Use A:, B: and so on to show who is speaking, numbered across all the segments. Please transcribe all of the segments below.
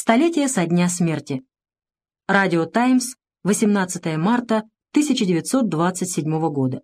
A: Столетие со дня смерти. Радио «Таймс», 18 марта 1927 года.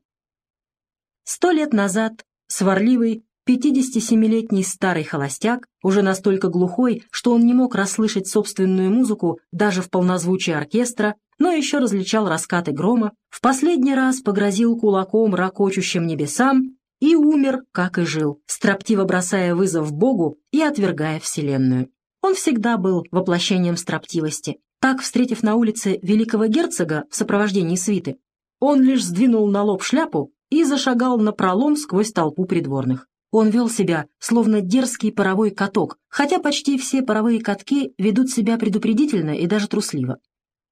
A: Сто лет назад сварливый 57-летний старый холостяк, уже настолько глухой, что он не мог расслышать собственную музыку даже в полнозвучии оркестра, но еще различал раскаты грома, в последний раз погрозил кулаком ракочущим небесам и умер, как и жил, строптиво бросая вызов Богу и отвергая Вселенную. Он всегда был воплощением строптивости. Так, встретив на улице великого герцога в сопровождении свиты, он лишь сдвинул на лоб шляпу и зашагал на пролом сквозь толпу придворных. Он вел себя, словно дерзкий паровой каток, хотя почти все паровые катки ведут себя предупредительно и даже трусливо.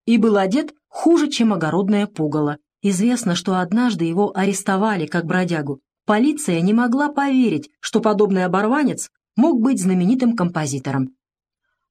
A: И был одет хуже, чем огородное пугало. Известно, что однажды его арестовали как бродягу. Полиция не могла поверить, что подобный оборванец мог быть знаменитым композитором.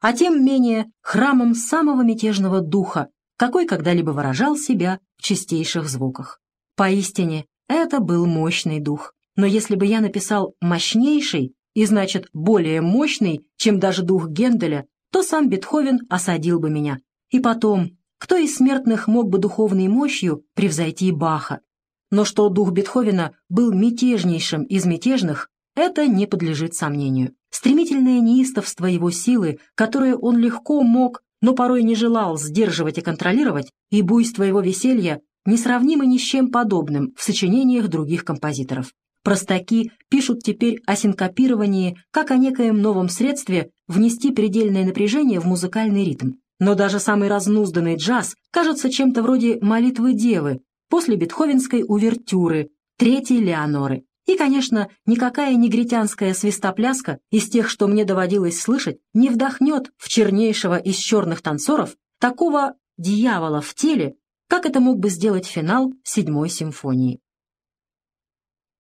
A: А тем менее храмом самого мятежного духа, какой когда-либо выражал себя в чистейших звуках. Поистине, это был мощный дух но если бы я написал «мощнейший» и, значит, более мощный, чем даже дух Генделя, то сам Бетховен осадил бы меня. И потом, кто из смертных мог бы духовной мощью превзойти Баха? Но что дух Бетховена был мятежнейшим из мятежных, это не подлежит сомнению. Стремительное неистовство его силы, которое он легко мог, но порой не желал сдерживать и контролировать, и буйство его веселья несравнимо ни с чем подобным в сочинениях других композиторов. Простаки пишут теперь о синкопировании как о некоем новом средстве внести предельное напряжение в музыкальный ритм. Но даже самый разнузданный джаз кажется чем-то вроде молитвы девы после бетховенской увертюры, третьей Леоноры. И, конечно, никакая негритянская свистопляска из тех, что мне доводилось слышать, не вдохнет в чернейшего из черных танцоров такого дьявола в теле, как это мог бы сделать финал седьмой симфонии.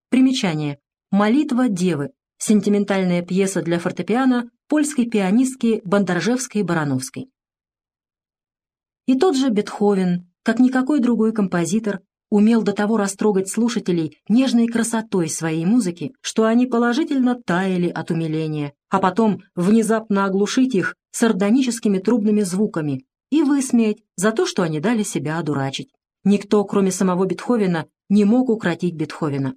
A: Примечание. «Молитва Девы» — сентиментальная пьеса для фортепиано польской пианистки Бондаржевской-Барановской. И тот же Бетховен, как никакой другой композитор, умел до того растрогать слушателей нежной красотой своей музыки, что они положительно таяли от умиления, а потом внезапно оглушить их сардоническими трубными звуками и высмеять за то, что они дали себя одурачить. Никто, кроме самого Бетховена, не мог укротить Бетховена.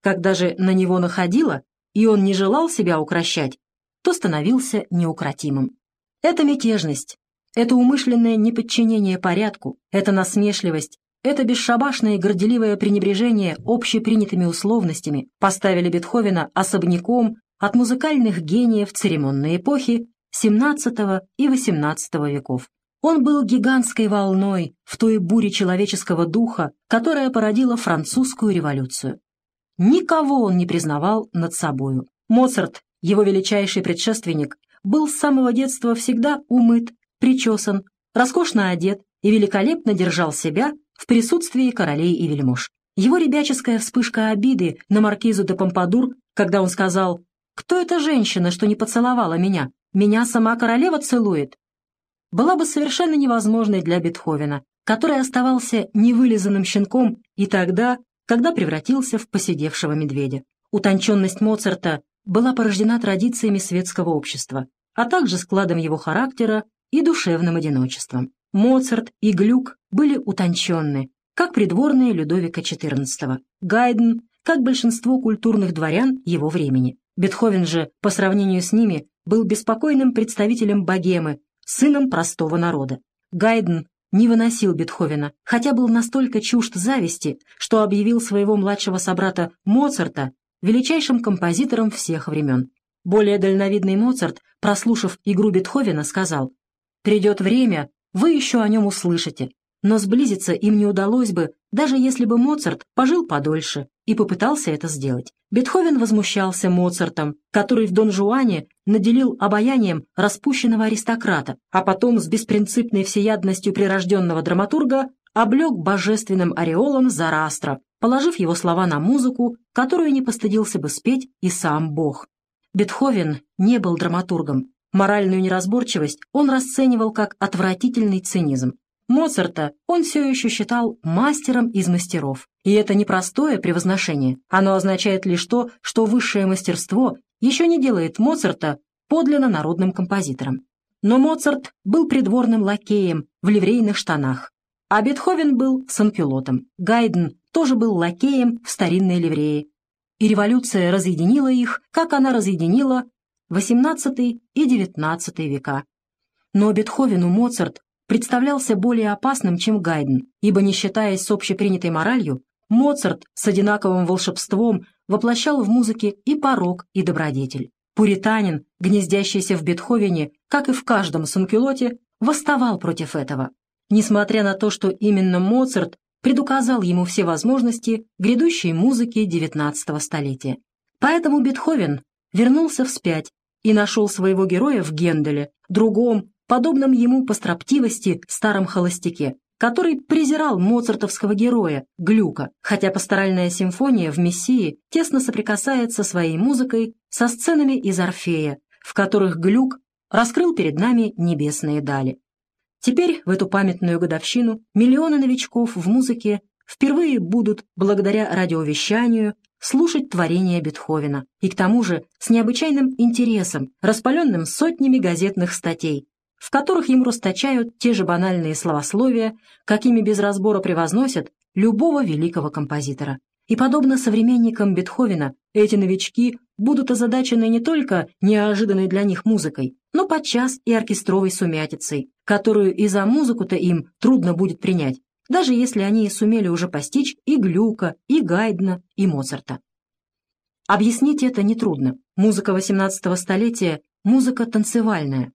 A: Когда же на него находило, и он не желал себя укращать, то становился неукротимым. Это мятежность, это умышленное неподчинение порядку, это насмешливость, это бесшабашное и горделивое пренебрежение общепринятыми условностями поставили Бетховена особняком от музыкальных гениев церемонной эпохи XVII и XVIII веков. Он был гигантской волной в той буре человеческого духа, которая породила французскую революцию. Никого он не признавал над собою. Моцарт, его величайший предшественник, был с самого детства всегда умыт, причесан, роскошно одет и великолепно держал себя в присутствии королей и вельмож. Его ребяческая вспышка обиды на маркизу де Помпадур, когда он сказал «Кто эта женщина, что не поцеловала меня? Меня сама королева целует?» была бы совершенно невозможной для Бетховена, который оставался невылизанным щенком и тогда, когда превратился в посидевшего медведя. Утонченность Моцарта была порождена традициями светского общества, а также складом его характера и душевным одиночеством. Моцарт и Глюк были утонченны, как придворные Людовика XIV, Гайден, как большинство культурных дворян его времени. Бетховен же, по сравнению с ними, был беспокойным представителем богемы, сыном простого народа. Гайден не выносил Бетховена, хотя был настолько чужд зависти, что объявил своего младшего собрата Моцарта величайшим композитором всех времен. Более дальновидный Моцарт, прослушав игру Бетховена, сказал, «Придет время, вы еще о нем услышите, но сблизиться им не удалось бы, даже если бы Моцарт пожил подольше и попытался это сделать. Бетховен возмущался Моцартом, который в Дон Жуане наделил обаянием распущенного аристократа, а потом с беспринципной всеядностью прирожденного драматурга облег божественным ореолом Зарастра, положив его слова на музыку, которую не постыдился бы спеть и сам Бог. Бетховен не был драматургом. Моральную неразборчивость он расценивал как отвратительный цинизм. Моцарта он все еще считал мастером из мастеров. И это непростое превозношение. Оно означает лишь то, что высшее мастерство еще не делает Моцарта подлинно народным композитором. Но Моцарт был придворным лакеем в ливрейных штанах, а Бетховен был санкюлотом. Гайден тоже был лакеем в старинной ливрее. И революция разъединила их, как она разъединила XVIII и XIX века. Но Бетховену Моцарт представлялся более опасным, чем Гайден, ибо, не считаясь с общепринятой моралью, Моцарт с одинаковым волшебством воплощал в музыке и порог, и добродетель. Пуританин, гнездящийся в Бетховене, как и в каждом санкюлоте, восставал против этого, несмотря на то, что именно Моцарт предуказал ему все возможности грядущей музыки XIX столетия. Поэтому Бетховен вернулся вспять и нашел своего героя в Генделе, другом, подобном ему по строптивости старом холостяке, который презирал моцартовского героя, Глюка, хотя пасторальная симфония в «Мессии» тесно соприкасается своей музыкой со сценами из «Орфея», в которых Глюк раскрыл перед нами небесные дали. Теперь, в эту памятную годовщину, миллионы новичков в музыке впервые будут, благодаря радиовещанию, слушать творения Бетховена, и к тому же с необычайным интересом, распаленным сотнями газетных статей, в которых ему расточают те же банальные словословия, какими без разбора превозносят любого великого композитора. И подобно современникам Бетховена, эти новички будут озадачены не только неожиданной для них музыкой, но подчас и оркестровой сумятицей, которую и за музыку-то им трудно будет принять, даже если они и сумели уже постичь и Глюка, и Гайдна, и Моцарта. Объяснить это нетрудно. Музыка XVIII столетия – музыка танцевальная,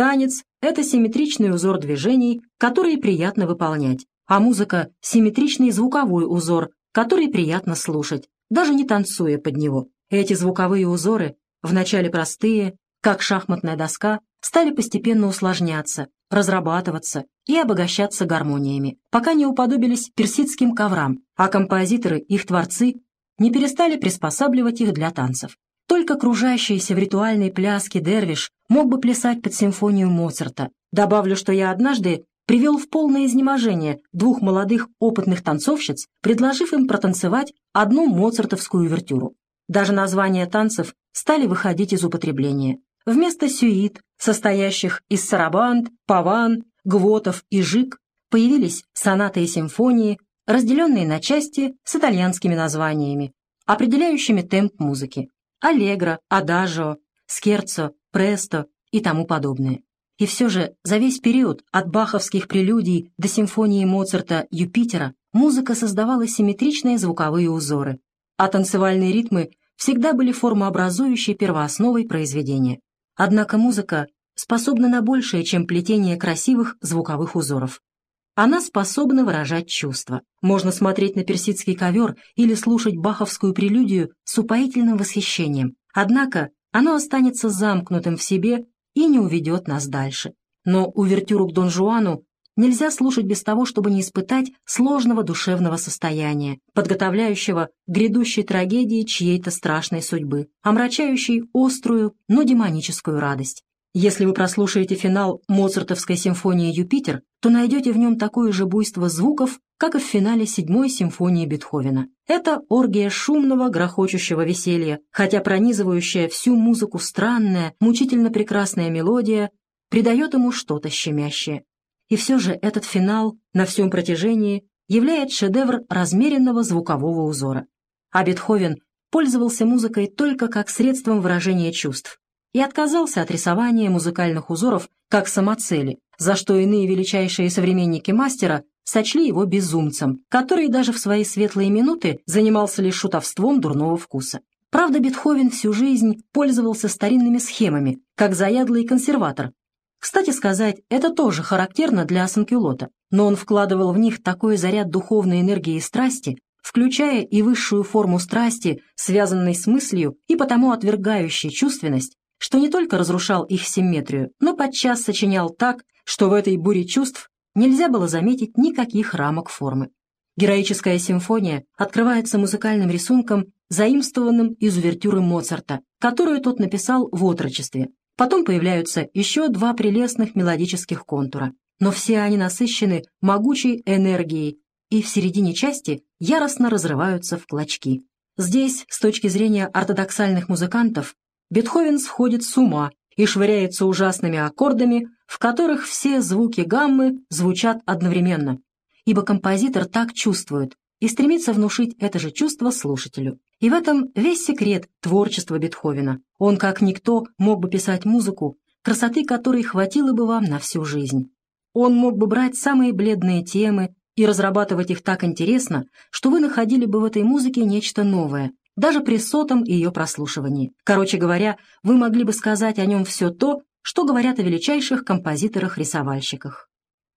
A: Танец — это симметричный узор движений, которые приятно выполнять, а музыка — симметричный звуковой узор, который приятно слушать, даже не танцуя под него. Эти звуковые узоры, вначале простые, как шахматная доска, стали постепенно усложняться, разрабатываться и обогащаться гармониями, пока не уподобились персидским коврам, а композиторы, их творцы, не перестали приспосабливать их для танцев. Только кружащийся в ритуальной пляске дервиш мог бы плясать под симфонию Моцарта. Добавлю, что я однажды привел в полное изнеможение двух молодых опытных танцовщиц, предложив им протанцевать одну моцартовскую вертюру. Даже названия танцев стали выходить из употребления. Вместо сюит, состоящих из сарабанд, паван, гвотов и жик, появились сонаты и симфонии, разделенные на части с итальянскими названиями, определяющими темп музыки аллегро, адажио, скерцо, престо и тому подобное. И все же за весь период от баховских прелюдий до симфонии Моцарта «Юпитера» музыка создавала симметричные звуковые узоры, а танцевальные ритмы всегда были формообразующей первоосновой произведения. Однако музыка способна на большее, чем плетение красивых звуковых узоров. Она способна выражать чувства. Можно смотреть на персидский ковер или слушать баховскую прелюдию с упоительным восхищением. Однако оно останется замкнутым в себе и не уведет нас дальше. Но увертюру к Дон Жуану нельзя слушать без того, чтобы не испытать сложного душевного состояния, подготовляющего грядущей трагедии чьей-то страшной судьбы, омрачающей острую, но демоническую радость. Если вы прослушаете финал Моцартовской симфонии «Юпитер», то найдете в нем такое же буйство звуков, как и в финале седьмой симфонии Бетховена. Это оргия шумного, грохочущего веселья, хотя пронизывающая всю музыку странная, мучительно прекрасная мелодия придает ему что-то щемящее. И все же этот финал на всем протяжении является шедевр размеренного звукового узора. А Бетховен пользовался музыкой только как средством выражения чувств и отказался от рисования музыкальных узоров как самоцели, за что иные величайшие современники мастера сочли его безумцем, который даже в свои светлые минуты занимался лишь шутовством дурного вкуса. Правда, Бетховен всю жизнь пользовался старинными схемами, как заядлый консерватор. Кстати сказать, это тоже характерно для Санкюлота, но он вкладывал в них такой заряд духовной энергии и страсти, включая и высшую форму страсти, связанной с мыслью и потому отвергающей чувственность, что не только разрушал их симметрию, но подчас сочинял так, что в этой буре чувств нельзя было заметить никаких рамок формы. Героическая симфония открывается музыкальным рисунком, заимствованным из увертюры Моцарта, которую тот написал в отрочестве. Потом появляются еще два прелестных мелодических контура, но все они насыщены могучей энергией и в середине части яростно разрываются в клочки. Здесь, с точки зрения ортодоксальных музыкантов, Бетховен сходит с ума и швыряется ужасными аккордами, в которых все звуки гаммы звучат одновременно, ибо композитор так чувствует и стремится внушить это же чувство слушателю. И в этом весь секрет творчества Бетховена. Он, как никто, мог бы писать музыку, красоты которой хватило бы вам на всю жизнь. Он мог бы брать самые бледные темы и разрабатывать их так интересно, что вы находили бы в этой музыке нечто новое, даже при сотом ее прослушивании. Короче говоря, вы могли бы сказать о нем все то, что говорят о величайших композиторах-рисовальщиках.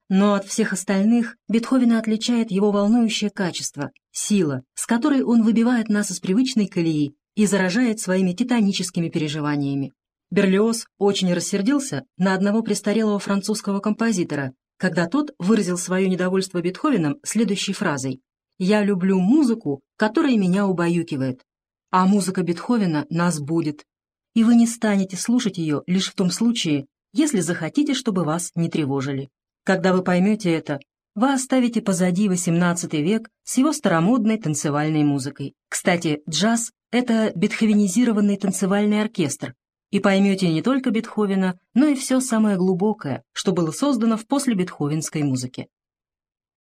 A: Но от всех остальных Бетховена отличает его волнующее качество, сила, с которой он выбивает нас из привычной колеи и заражает своими титаническими переживаниями. Берлиоз очень рассердился на одного престарелого французского композитора, когда тот выразил свое недовольство Бетховеном следующей фразой «Я люблю музыку, которая меня убаюкивает, а музыка Бетховена нас будет, и вы не станете слушать ее лишь в том случае, если захотите, чтобы вас не тревожили». Когда вы поймете это, вы оставите позади XVIII век с его старомодной танцевальной музыкой. Кстати, джаз — это бетховенизированный танцевальный оркестр, и поймете не только Бетховена, но и все самое глубокое, что было создано в послебетховенской музыке.